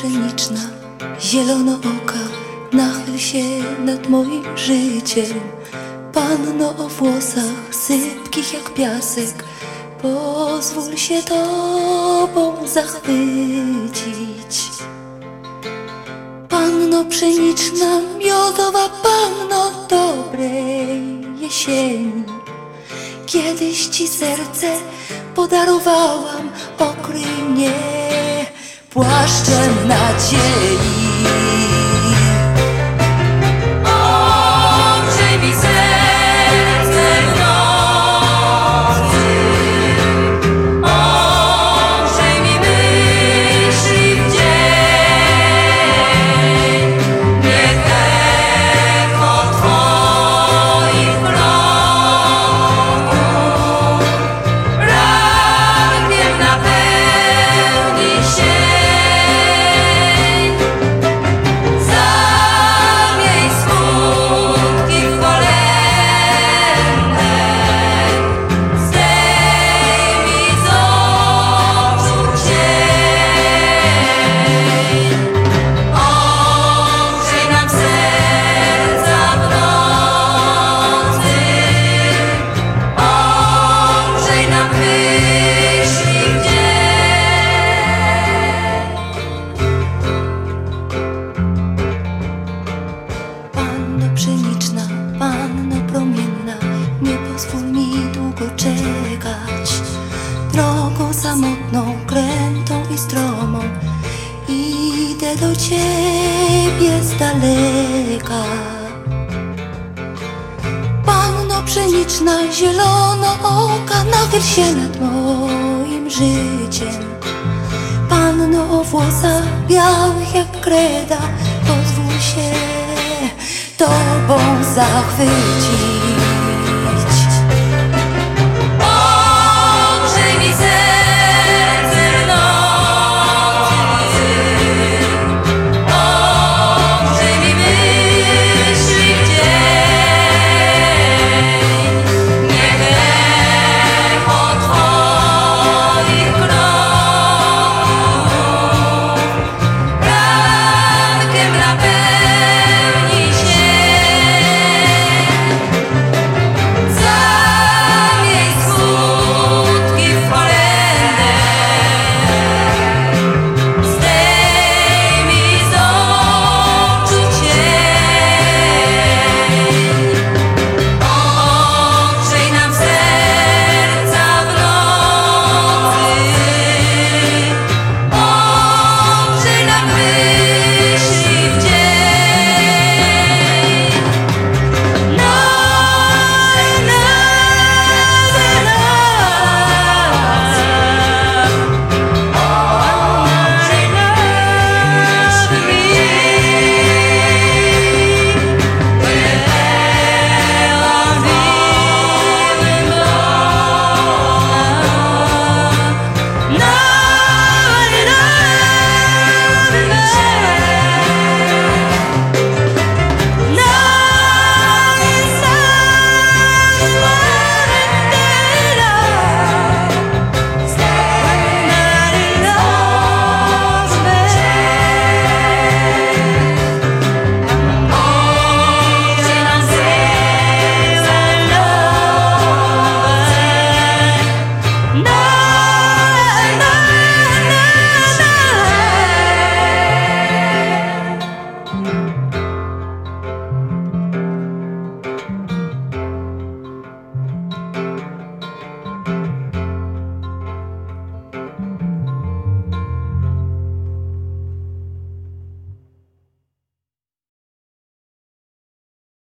pszeniczna, zielono oka, nachyl się nad moim życiem. Panno o włosach, sypkich jak piasek, pozwól się tobą zachwycić. Panno pszeniczna, miodowa panno dobrej jesieni. Kiedyś ci serce podarowałam, okryj mnie płaszczem nadziei. Długo czekać. Drogą samotną, krętą i stromą, idę do ciebie z daleka. Panno pszeniczna, zielono oka, nachyl się nad moim życiem. Panno o włosach białych jak kreda, pozwól się tobą zachwycić.